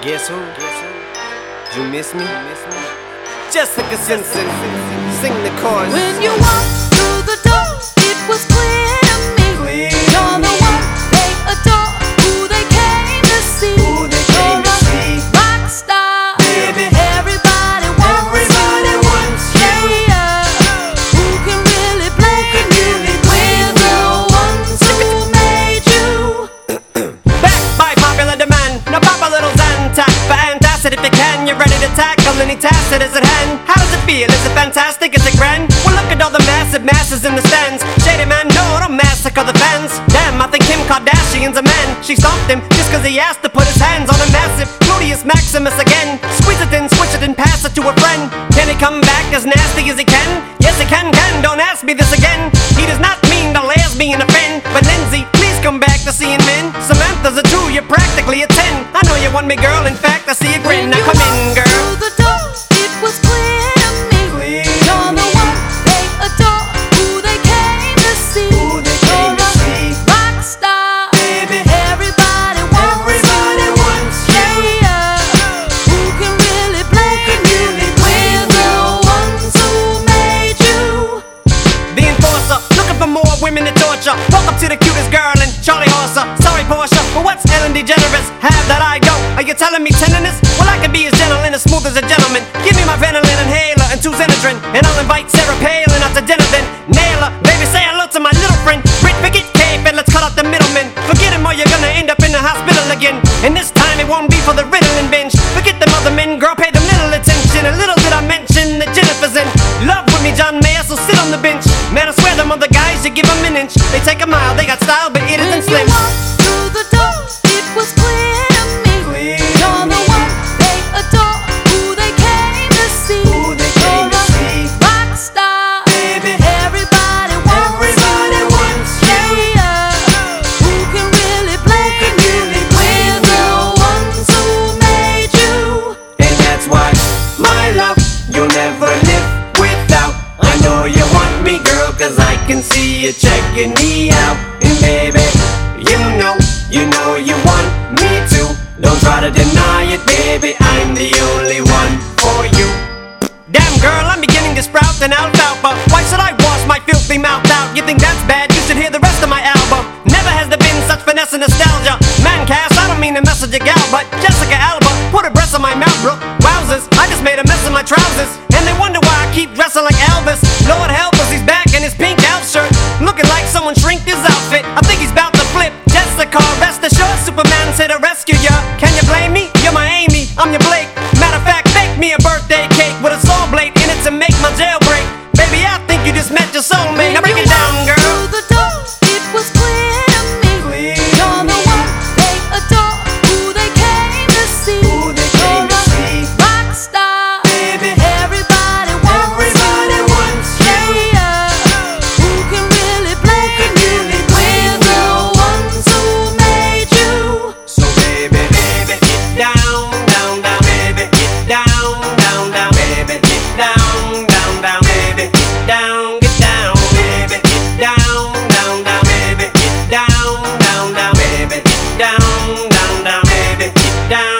Guess who? Guess who? You miss me? Miss me? Jessica Simpson, sing the chorus. When you walk task that is at hand. How does it feel? Is it fantastic? Is it grand? Well, look at all the massive masses in the stands. Shady man, no, don't massacre the fans. Damn, I think Kim Kardashian's a man. She stomped him just cause he asked to put his hands on a massive gluteus maximus again. Squeeze it in, switch it and pass it to a friend. Can he come back as nasty as he can? Yes, he can, can. Don't ask me this again. He does not mean to lesbian offend, but Lindsay, please come back to seeing men. Samantha's a two, you're practically a ten. I know you want me, girl. In fact, I see you. Sorry, Portia, but what's Ellen DeGeneres have that I don't? Are you telling me tenderness? Well, I can be as gentle and as smooth as a gentleman. Give me my Ventolin inhaler and two Xenadrine, and I'll invite Sarah Palin out to dinner then. Nail her, baby, say hello to my little friend. Brit, forget Kev, and let's cut out the middleman. Forget him or you're gonna end up in the hospital again. And this time it won't be for the Ritalin binge. Forget them other men, girl, pay them little attention. A little did I mention that Jennifer's in love with me, John Mayer, so sit on the bench. Man, I swear them other guys, you give them an inch. They take a mile, they got style, but it is Slim. Cause I can see you checking me out. And baby, you know, you know you want me to. Don't try to deny it baby, I'm the only one for you. Damn girl, I'm beginning to sprout an alfalfa. Why should I wash my filthy mouth out? You think that's bad? You should hear the rest of my album. Never has there been such finesse and nostalgia. Man, cast, I don't mean to message a gal But Jessica Alba, put a breast on my mouth, bro. Wowzers, I just made a mess of my trousers. And they wonder why I keep dressing like Elvis. Lord help someone shrink his outfit. I think he's about to flip. Jessica, rest assured, Superman to the rescue ya. Can you blame me? You're my Amy, I'm your Blake. Matter of fact, make me a birthday cake with a saw blade in it to make my jailbreak. Baby, I think you just met your soulmate. Now break it down, down, baby, get down.